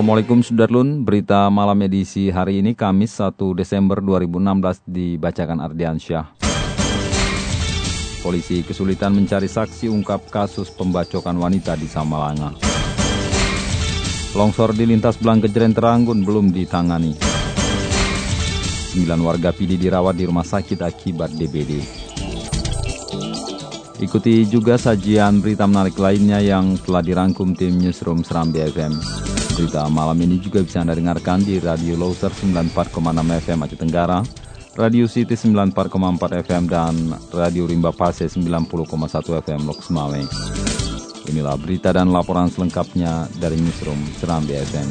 Assalamualaikum Sudarlun, berita malam edisi hari ini Kamis 1 Desember 2016 dibacakan Ardiansyah. Polisi kesulitan mencari saksi ungkap kasus pembacokan wanita di Samalanga. Longsor di lintas Belang Kejeren Teranggun belum ditangani. Sembilan warga PD dirawat di rumah sakit akibat DBD. Ikuti juga sajian berita menarik lainnya yang telah dirangkum tim Newsroom Seram BFM. Berita malam ini juga bisa Anda dengarkan di Radio Loser 94,6 FM Aceh Tenggara, Radio City 94,4 FM, dan Radio Rimba Pase 90,1 FM Lok Semawe. Inilah berita dan laporan selengkapnya dari Newsroom Seram BFM.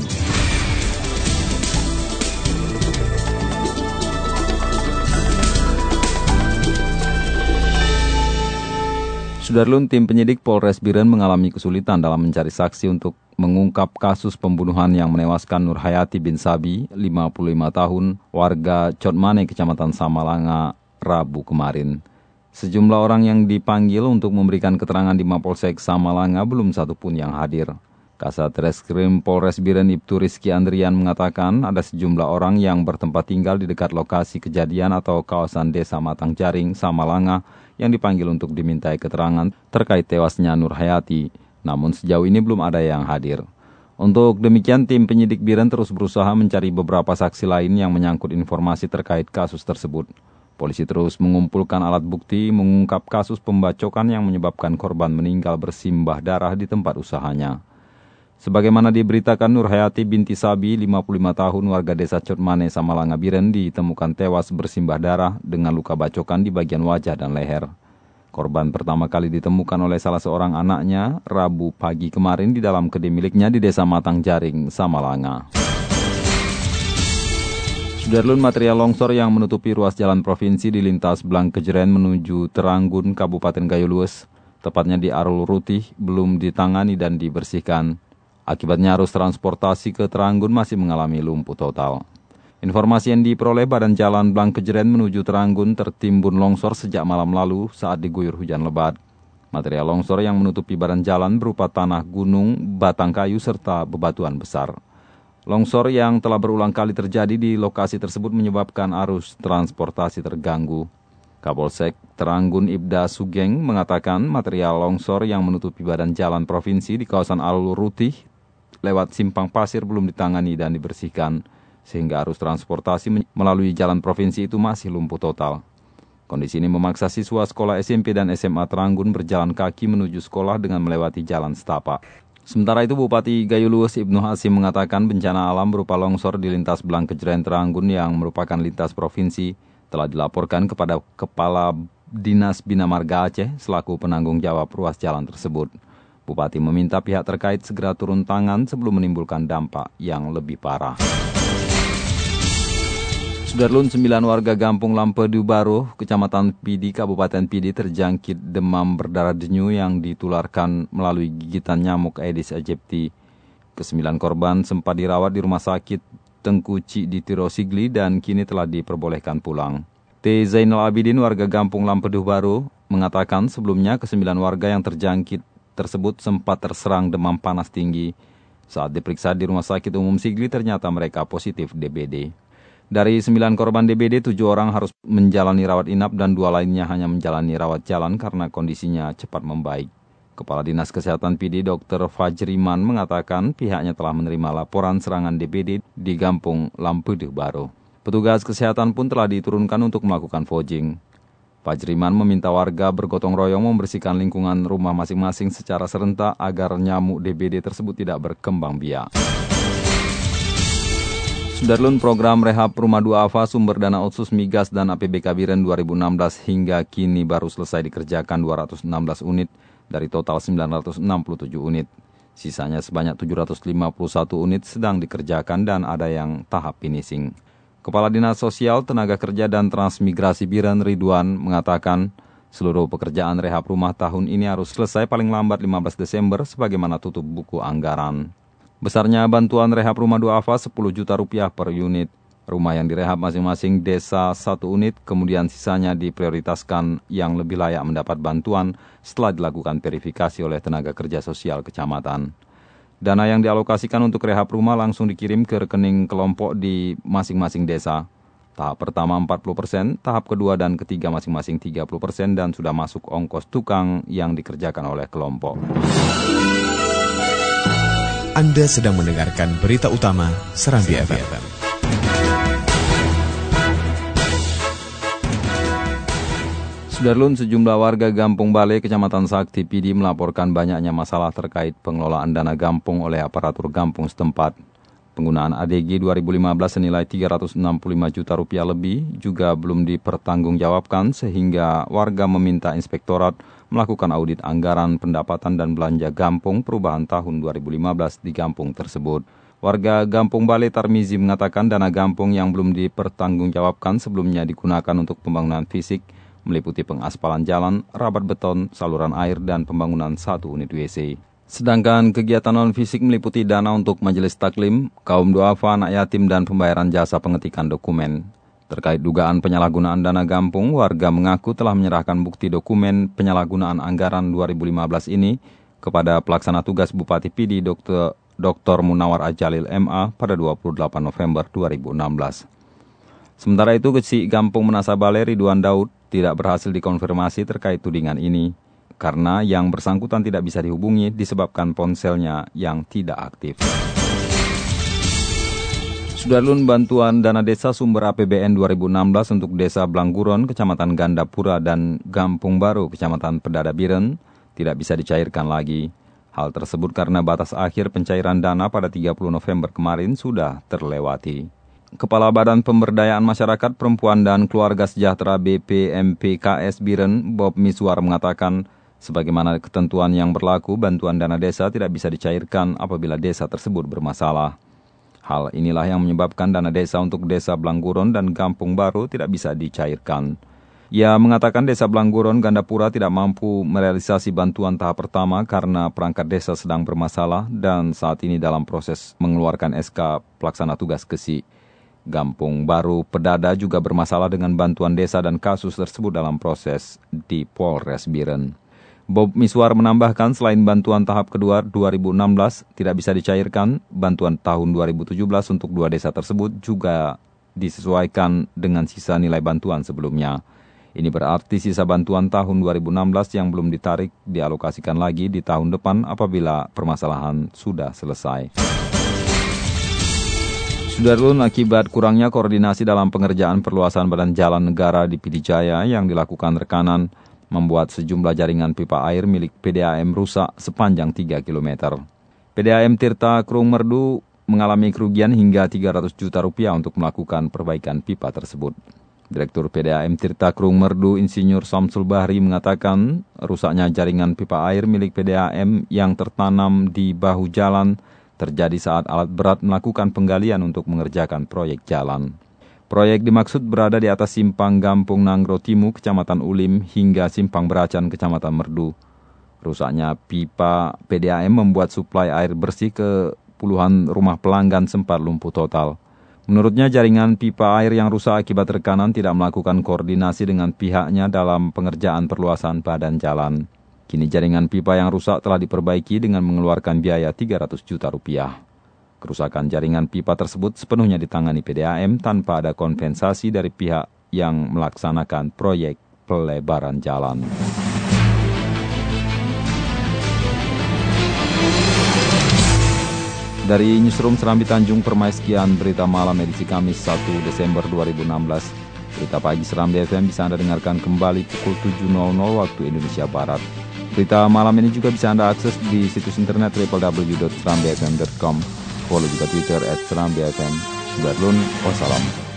Sudarlun, tim penyidik Polres Biren mengalami kesulitan dalam mencari saksi untuk mengungkap kasus pembunuhan yang menewaskan Nur Hayati bin Sabi, 55 tahun, warga Cotmane, Kecamatan Samalanga, Rabu kemarin. Sejumlah orang yang dipanggil untuk memberikan keterangan di Mapolsek Samalanga belum satu pun yang hadir. Kasat Reskrim Polres Biren Ibtu Rizky Andrian mengatakan ada sejumlah orang yang bertempat tinggal di dekat lokasi kejadian atau kawasan desa Matang Jaring, Samalanga, yang dipanggil untuk dimintai keterangan terkait tewasnya Nur Hayati. Namun sejauh ini belum ada yang hadir. Untuk demikian, tim penyidik Biren terus berusaha mencari beberapa saksi lain yang menyangkut informasi terkait kasus tersebut. Polisi terus mengumpulkan alat bukti mengungkap kasus pembacokan yang menyebabkan korban meninggal bersimbah darah di tempat usahanya. Sebagaimana diberitakan Nur Hayati binti Sabi, 55 tahun warga desa Cotmane, Samalanga Biren ditemukan tewas bersimbah darah dengan luka bacokan di bagian wajah dan leher. Korban pertama kali ditemukan oleh salah seorang anaknya Rabu pagi kemarin di dalam kedai miliknya di desa Matang Jaring, Samalanga. Sudarlun material longsor yang menutupi ruas jalan provinsi di lintas Belang Kejeren menuju Teranggun, Kabupaten Gayulues, tepatnya di Arul Rutih, belum ditangani dan dibersihkan. Akibatnya arus transportasi ke Teranggun masih mengalami lumpuh total. Informasi yang diperoleh Badan Jalan Blang Kejeren menuju Teranggun tertimbun longsor sejak malam lalu saat diguyur hujan lebat. Material longsor yang menutupi badan jalan berupa tanah gunung, batang kayu, serta bebatuan besar. Longsor yang telah berulang kali terjadi di lokasi tersebut menyebabkan arus transportasi terganggu. Kapolsek Teranggun Ibda Sugeng mengatakan material longsor yang menutupi badan jalan provinsi di kawasan Alur Rutih lewat simpang pasir belum ditangani dan dibersihkan, sehingga arus transportasi melalui jalan provinsi itu masih lumpuh total. Kondisi ini memaksa siswa sekolah SMP dan SMA Teranggun berjalan kaki menuju sekolah dengan melewati jalan setapak. Sementara itu Bupati Gayulues Ibnu Hasim mengatakan bencana alam berupa longsor di lintas Belang Kejeren Teranggun yang merupakan lintas provinsi telah dilaporkan kepada Kepala Dinas Bina Marga Aceh selaku penanggung jawab ruas jalan tersebut. Bupati meminta pihak terkait segera turun tangan sebelum menimbulkan dampak yang lebih parah. Sudarlun 9 warga Gampung Lampedu Baru, Kecamatan Pidi, Kabupaten Pidi terjangkit demam berdarah denyu yang ditularkan melalui gigitan nyamuk Aedes aegypti. Kesembilan korban sempat dirawat di rumah sakit Tengku Cik di Tirosigli dan kini telah diperbolehkan pulang. T. Zainal Abidin warga Gampung Lampeduh Baru mengatakan sebelumnya kesembilan warga yang terjangkit tersebut sempat terserang demam panas tinggi. Saat diperiksa di Rumah Sakit Umum Sigli ternyata mereka positif DBD. Dari sembilan korban DBD, tujuh orang harus menjalani rawat inap dan dua lainnya hanya menjalani rawat jalan karena kondisinya cepat membaik. Kepala Dinas Kesehatan PD Dr. Fajriman mengatakan pihaknya telah menerima laporan serangan DBD di Gampung Lampeduh Baru. Petugas kesehatan pun telah diturunkan untuk melakukan fojing. Fajriman meminta warga bergotong royong membersihkan lingkungan rumah masing-masing secara serentak agar nyamuk DBD tersebut tidak berkembang biak. Sudarlun program rehab Rumah Dua Ava sumber dana otsus migas dan APBK Biren 2016 hingga kini baru selesai dikerjakan 216 unit dari total 967 unit. Sisanya sebanyak 751 unit sedang dikerjakan dan ada yang tahap finishing. Kepala Dinas Sosial, Tenaga Kerja dan Transmigrasi Biren Ridwan mengatakan seluruh pekerjaan rehab rumah tahun ini harus selesai paling lambat 15 Desember sebagaimana tutup buku anggaran. Besarnya bantuan rehab rumah duafa 10 juta rupiah per unit. Rumah yang direhab masing-masing desa satu unit, kemudian sisanya diprioritaskan yang lebih layak mendapat bantuan setelah dilakukan verifikasi oleh tenaga kerja sosial kecamatan. Dana yang dialokasikan untuk rehab rumah langsung dikirim ke rekening kelompok di masing-masing desa. Tahap pertama 40%, tahap kedua dan ketiga masing-masing 30% dan sudah masuk ongkos tukang yang dikerjakan oleh kelompok. Anda sedang mendengarkan berita utama Serambi FM. Sudarlun, sejumlah warga Gampung Bale, Kecamatan Sakti Pidi melaporkan banyaknya masalah terkait pengelolaan dana gampung oleh aparatur gampung setempat. Penggunaan ADG 2015 senilai 365 juta rupiah lebih juga belum dipertanggungjawabkan sehingga warga meminta inspektorat melakukan audit anggaran pendapatan dan belanja gampung perubahan tahun 2015 di gampung tersebut. Warga Gampung Bale Tarmizi mengatakan dana gampung yang belum dipertanggungjawabkan sebelumnya digunakan untuk pembangunan fisik meliputi pengaspalan jalan, rabat beton, saluran air, dan pembangunan satu unit WC. Sedangkan kegiatan non-fisik meliputi dana untuk majelis taklim, kaum duafa, anak yatim, dan pembayaran jasa pengetikan dokumen. Terkait dugaan penyalahgunaan dana gampung, warga mengaku telah menyerahkan bukti dokumen penyalahgunaan anggaran 2015 ini kepada pelaksana tugas Bupati Pidi Dr. Dr. Munawar Ajalil MA pada 28 November 2016. Sementara itu, Kecik Gampung Menasabale Ridwan Daud tidak berhasil dikonfirmasi terkait tudingan ini karena yang bersangkutan tidak bisa dihubungi disebabkan ponselnya yang tidak aktif. Sudarlun bantuan dana desa sumber APBN 2016 untuk desa Blangguron, Kecamatan Gandapura, dan Gampung Baru, Kecamatan Pedada Biren, tidak bisa dicairkan lagi. Hal tersebut karena batas akhir pencairan dana pada 30 November kemarin sudah terlewati. Kepala Badan Pemberdayaan Masyarakat Perempuan dan Keluarga Sejahtera BPMPKS Biren, Bob Miswar mengatakan, sebagaimana ketentuan yang berlaku, bantuan dana desa tidak bisa dicairkan apabila desa tersebut bermasalah. Hal inilah yang menyebabkan dana desa untuk desa Blangguron dan Kampung Baru tidak bisa dicairkan. Ia mengatakan desa Blangguron Gandapura tidak mampu merealisasi bantuan tahap pertama karena perangkat desa sedang bermasalah dan saat ini dalam proses mengeluarkan SK pelaksana tugas kesi. Gampung Baru Pedada juga bermasalah dengan bantuan desa dan kasus tersebut dalam proses di Polres Biren. Bob Miswar menambahkan selain bantuan tahap kedua 2016 tidak bisa dicairkan, bantuan tahun 2017 untuk dua desa tersebut juga disesuaikan dengan sisa nilai bantuan sebelumnya. Ini berarti sisa bantuan tahun 2016 yang belum ditarik dialokasikan lagi di tahun depan apabila permasalahan sudah selesai. Sudarlun akibat kurangnya koordinasi dalam pengerjaan perluasan badan jalan negara di Pidijaya yang dilakukan rekanan membuat sejumlah jaringan pipa air milik PDAM rusak sepanjang 3 km. PDAM Tirta Krung Merdu mengalami kerugian hingga 300 juta rupiah untuk melakukan perbaikan pipa tersebut. Direktur PDAM Tirta Krung Merdu Insinyur Samsul Bahri mengatakan rusaknya jaringan pipa air milik PDAM yang tertanam di bahu jalan terjadi saat alat berat melakukan penggalian untuk mengerjakan proyek jalan. Proyek dimaksud berada di atas simpang Gampung Nanggro Timu, Kecamatan Ulim, hingga simpang Beracan, Kecamatan Merdu. Rusaknya pipa PDAM membuat suplai air bersih ke puluhan rumah pelanggan sempat lumpuh total. Menurutnya jaringan pipa air yang rusak akibat rekanan tidak melakukan koordinasi dengan pihaknya dalam pengerjaan perluasan badan jalan. Kini jaringan pipa yang rusak telah diperbaiki dengan mengeluarkan biaya 300 juta rupiah. Kerusakan jaringan pipa tersebut sepenuhnya ditangani PDAM tanpa ada kompensasi dari pihak yang melaksanakan proyek pelebaran jalan. Dari Newsroom Serambi Tanjung Permaiskian Berita Malam edisi Kamis 1 Desember 2016. Berita pagi Serambi FM bisa Anda dengarkan kembali pukul 7.00 waktu Indonesia Barat. Berita malam ini juga bisa Anda akses di situs internet www.serambifm.com. Follow juga Twitter at serambifm. Sudah wassalam.